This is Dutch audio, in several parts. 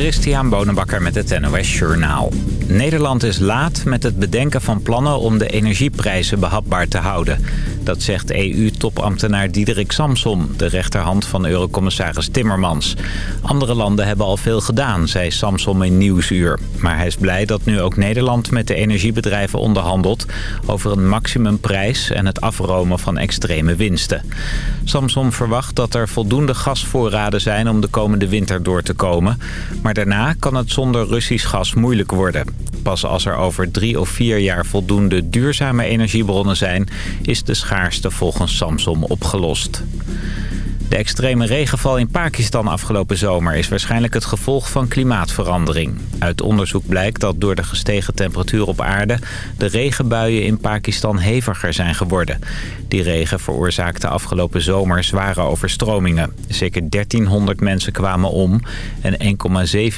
Christian Bonenbakker met het NOS Journaal. Nederland is laat met het bedenken van plannen om de energieprijzen behapbaar te houden. Dat zegt EU-topambtenaar Diederik Samsom, de rechterhand van eurocommissaris Timmermans. Andere landen hebben al veel gedaan, zei Samsom in Nieuwsuur. Maar hij is blij dat nu ook Nederland met de energiebedrijven onderhandelt... over een maximumprijs en het afromen van extreme winsten. Samsom verwacht dat er voldoende gasvoorraden zijn om de komende winter door te komen. Maar daarna kan het zonder Russisch gas moeilijk worden. Pas als er over drie of vier jaar voldoende duurzame energiebronnen zijn... is de schaarste volgens Samsung opgelost. De extreme regenval in Pakistan afgelopen zomer is waarschijnlijk het gevolg van klimaatverandering. Uit onderzoek blijkt dat door de gestegen temperatuur op aarde de regenbuien in Pakistan heviger zijn geworden. Die regen veroorzaakte afgelopen zomer zware overstromingen. Zeker 1300 mensen kwamen om en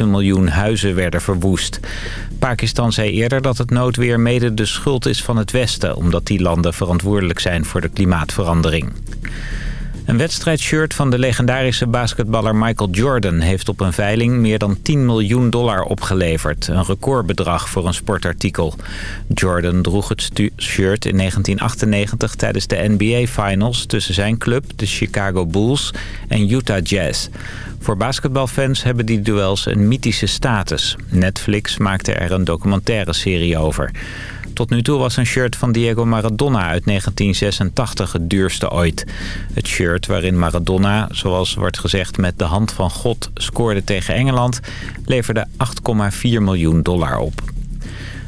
1,7 miljoen huizen werden verwoest. Pakistan zei eerder dat het noodweer mede de schuld is van het Westen... omdat die landen verantwoordelijk zijn voor de klimaatverandering. Een wedstrijdshirt van de legendarische basketballer Michael Jordan... heeft op een veiling meer dan 10 miljoen dollar opgeleverd. Een recordbedrag voor een sportartikel. Jordan droeg het shirt in 1998 tijdens de NBA Finals... tussen zijn club, de Chicago Bulls, en Utah Jazz. Voor basketbalfans hebben die duels een mythische status. Netflix maakte er een documentaire serie over. Tot nu toe was een shirt van Diego Maradona uit 1986 het duurste ooit. Het shirt waarin Maradona, zoals wordt gezegd met de hand van God, scoorde tegen Engeland... leverde 8,4 miljoen dollar op.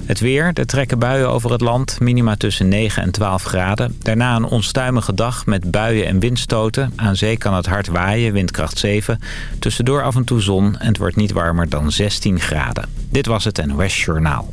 Het weer, er trekken buien over het land, minima tussen 9 en 12 graden. Daarna een onstuimige dag met buien en windstoten. Aan zee kan het hard waaien, windkracht 7. Tussendoor af en toe zon en het wordt niet warmer dan 16 graden. Dit was het NOS Journaal.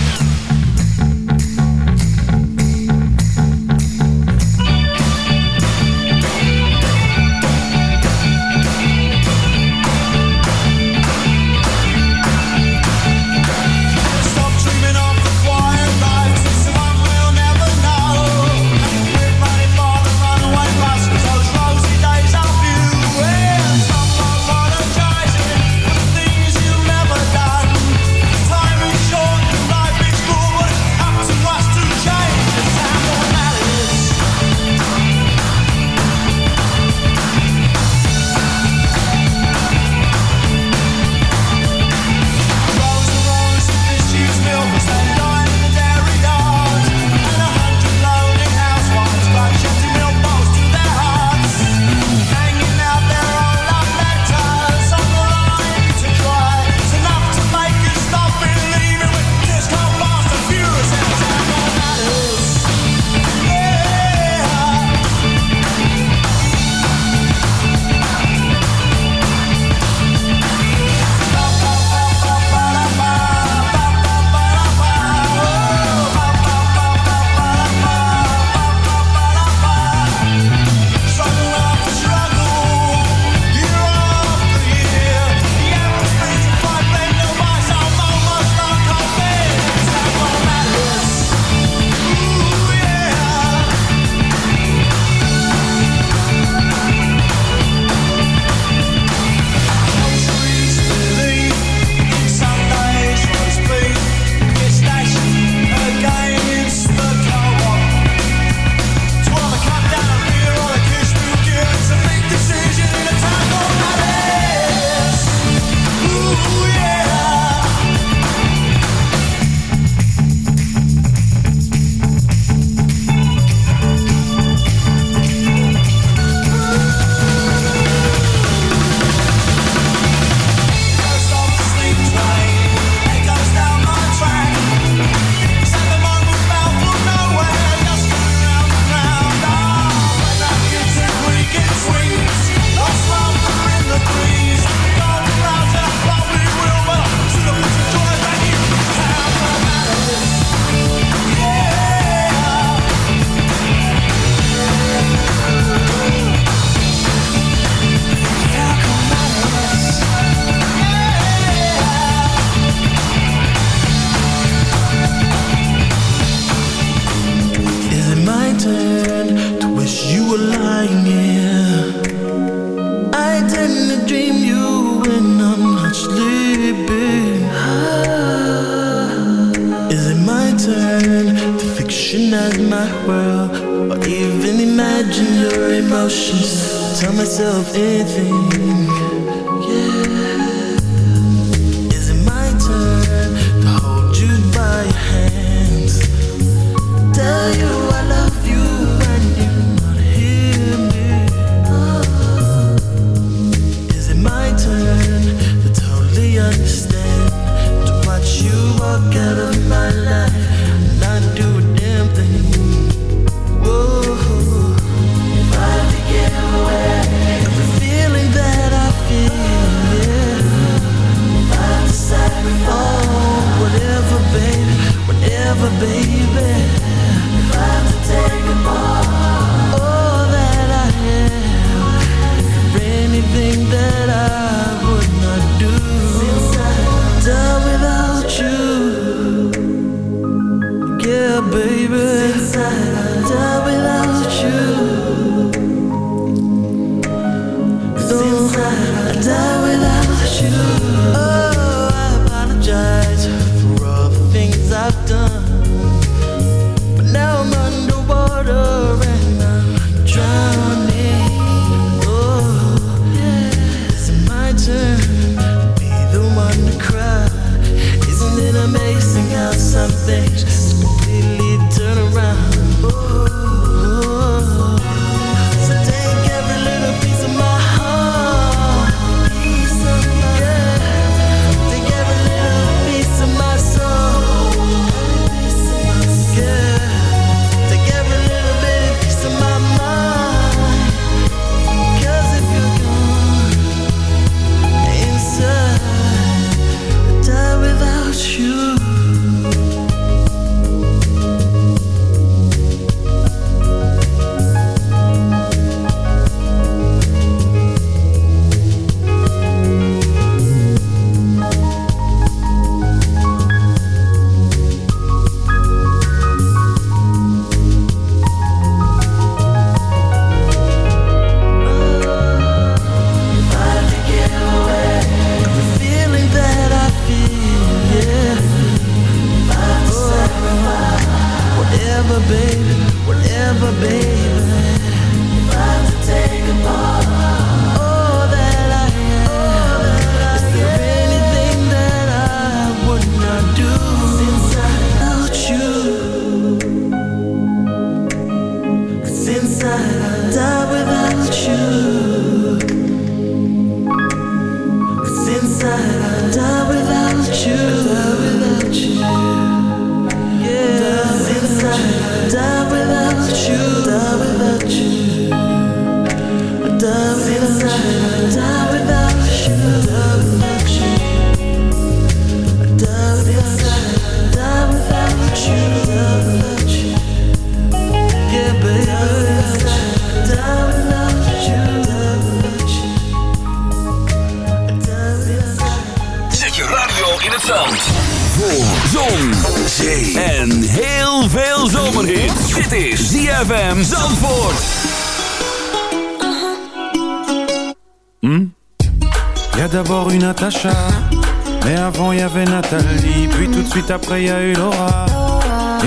après y a eu Laura.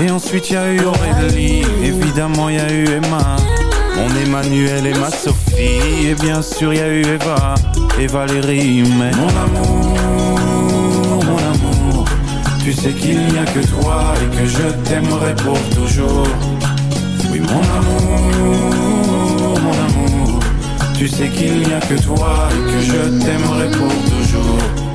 Et ensuite y a eu Aurélie. Évidemment y a eu Emma. Mon Emmanuel et ma Sophie. Et bien sûr y a eu Eva. Et Valérie mais Mon amour, mon amour. Tu sais qu'il n'y a que toi Et que je t'aimerai pour toujours. Oui mon amour, mon amour. Tu sais qu'il n'y a que toi Et que je t'aimerai pour toujours.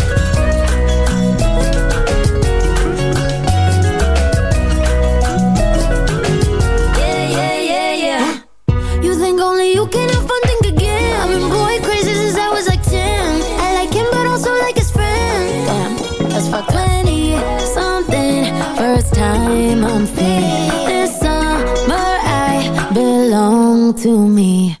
to me.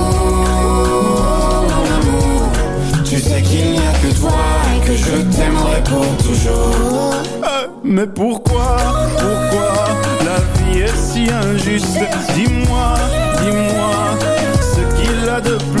je t'aimerai pour toujours. Mais pourquoi, pourquoi la vie est si injuste? Dis-moi, dis-moi ce qu'il a de plus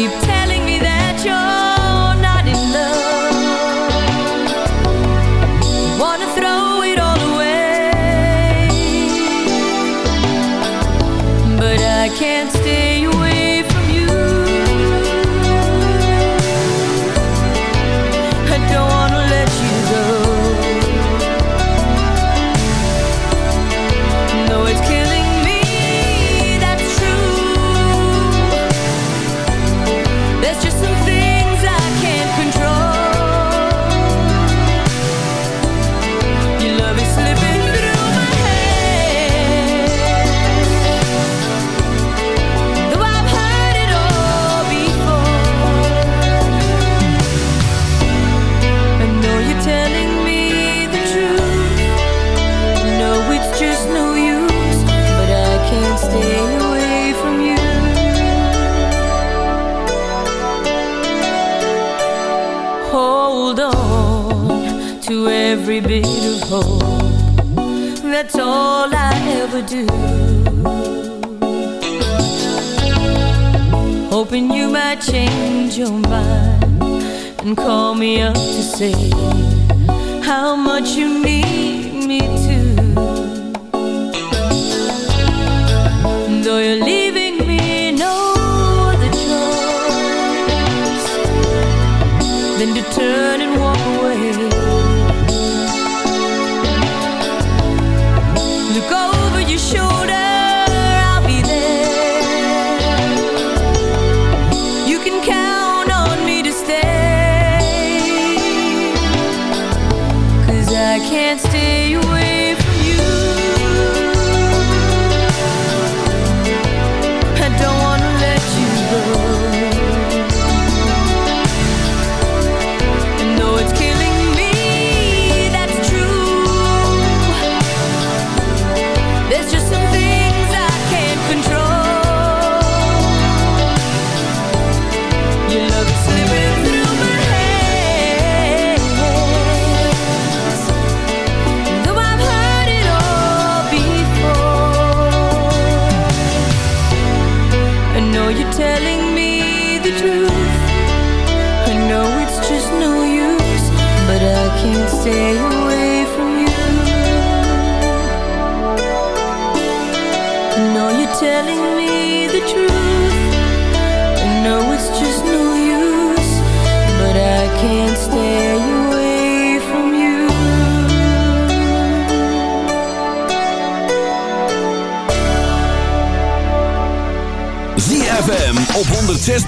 keep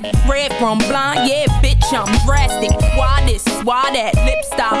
classic. Red from blind, yeah, bitch, I'm drastic. Why this? Why that? Lip stop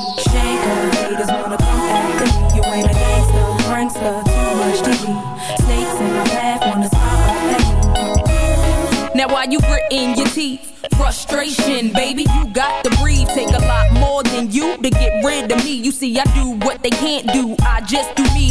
gritting your teeth? Frustration, baby, you got to breathe. Take a lot more than you to get rid of me. You see, I do what they can't do. I just do me.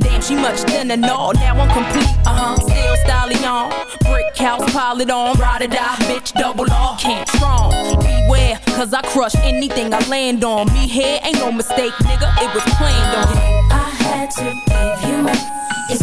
Damn, she much thinner, no, now I'm complete. Uh huh, still styling on. Brick house, pile it on. Ride or die, bitch, double off. Can't strong. Beware, cause I crush anything I land on. Me here ain't no mistake, nigga, it was planned on. I had to give you my. It's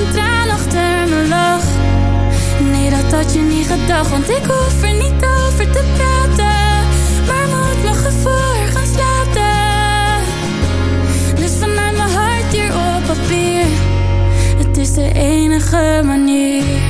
een traan achter mijn lach. Nee, dat had je niet gedacht, want ik hoef er niet over te praten. Maar moet mijn gevoel gaan slapen. Dus vanuit mijn hart hier op papier. Het is de enige manier.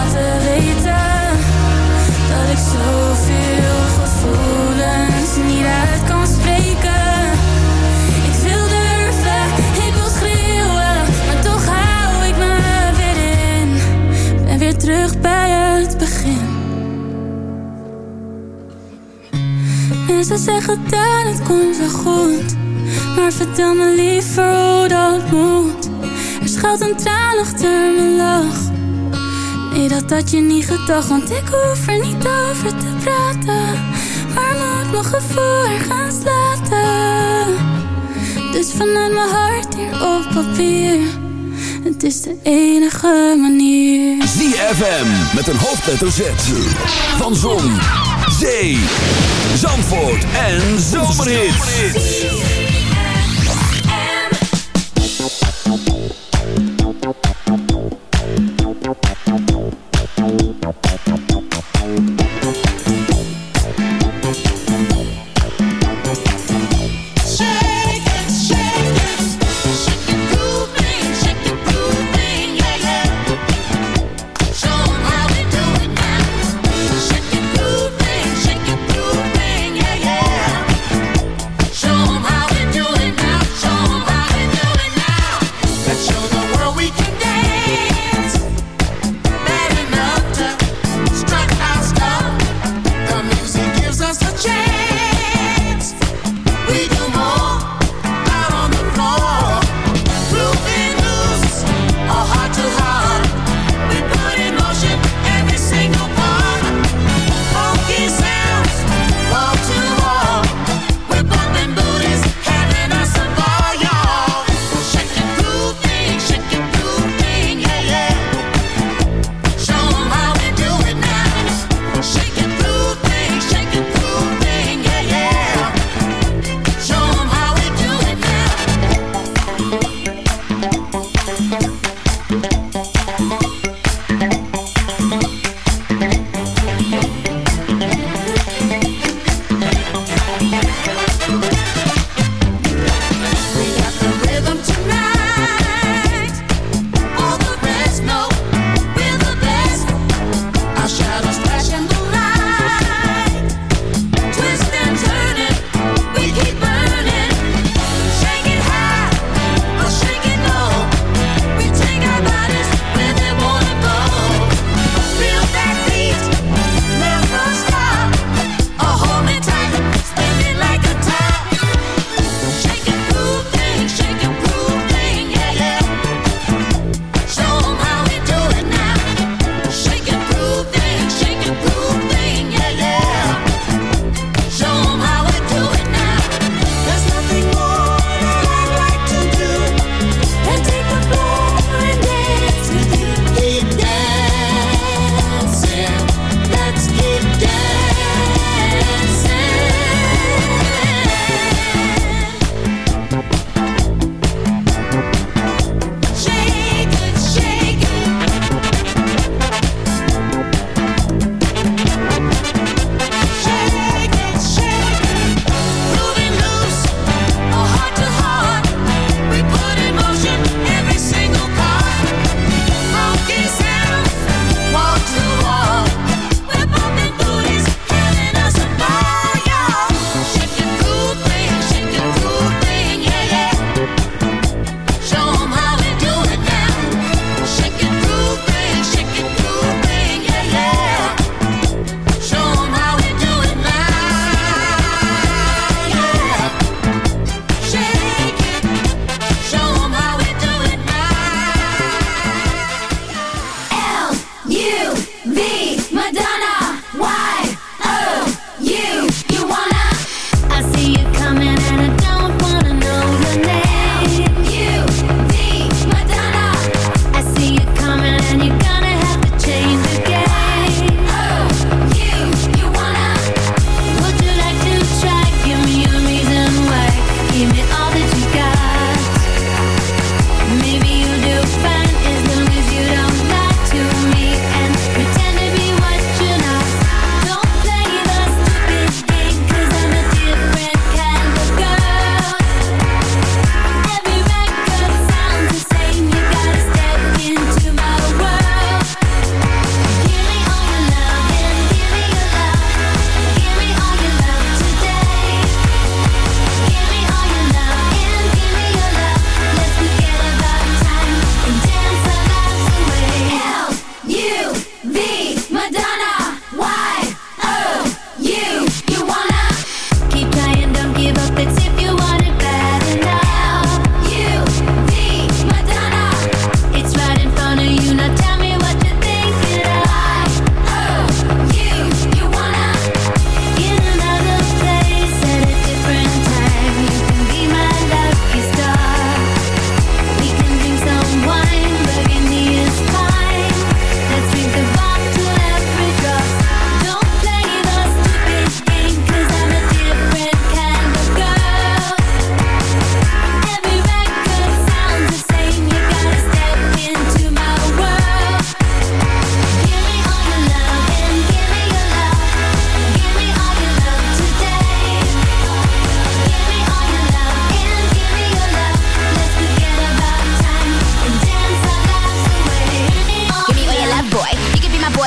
Mensen zeggen dat het komt wel goed, maar vertel me liever hoe dat moet. Er schuilt een traan achter mijn lach. Nee, dat had je niet gedacht, want ik hoef er niet over te praten. Maar mijn gevoel gaan slaten. Dus vanuit mijn hart hier op papier. Het is de enige manier. ZFM met een hoofdletter Z. Van Zon, Zee, Zandvoort en Zomerhits.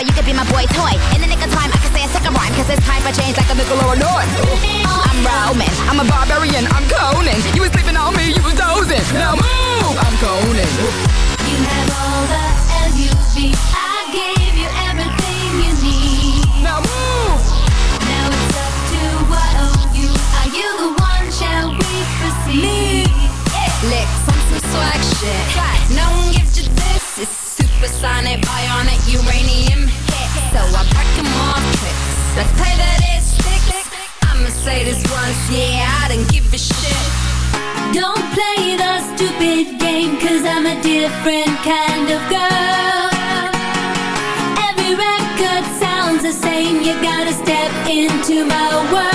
you could be my boy toy. In the nick of time, I can say a second rhyme, cause it's time for change like a nickel or a noise. I'm Roman, I'm a barbarian, I'm Conan. You was sleeping on me, you was dozing. Now move, I'm Conan. You have all the L-U-V, I gave you everything you need. Now move. Now it's up to you. Are you the one, shall we proceed? Me, yeah. Licks some swag shit. Right. No one gives you this, it's supersonic, bionic Let's play that it's. I'ma say this once, yeah, I don't give a shit. Don't play the stupid game, cause I'm a different kind of girl. Every record sounds the same, you gotta step into my world.